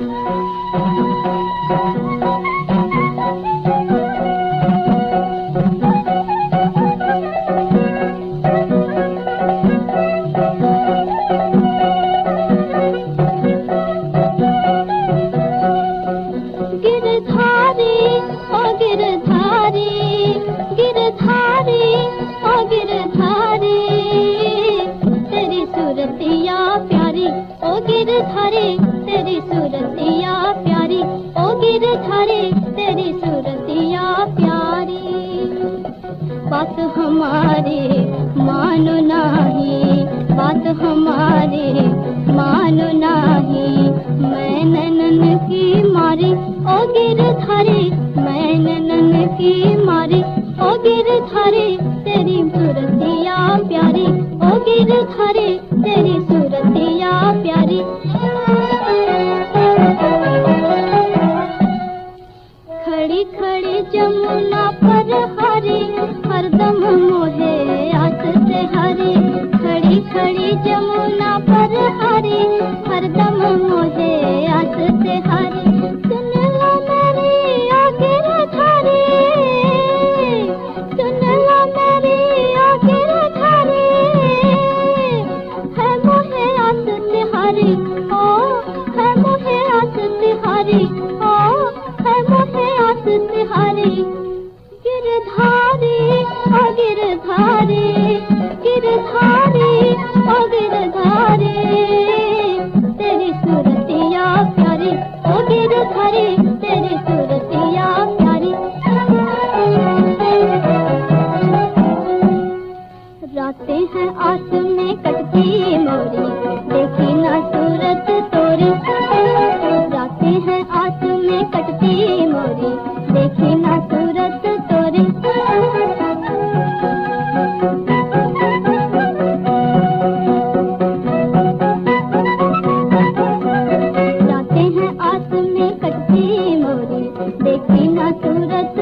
thank you प्यारी, ओ गिरधारी तेरी सूरतिया प्यारी, ओ गिरधारी तेरी सूरतिया प्यारी। बात हमारी मानो नाही, बात हमारी मानो नाही, मैं ननन की मारी, ओ गिरधारी मैं ननन की मारी, ओ गिरधारी तेरी सूरतिया प्यारी, ओ गिरधारी जमुना पर हरी हरदम मोहे आस से हरी। सुन लो मेरी आखिर धारी सुन लो मेरी आखिर धारी है मोहे आस से हरी, ओ, है मोहे आस से हरी, ओ, है मोहे आस से हरी। गिरधारी गिरधारी देखे ना सूरत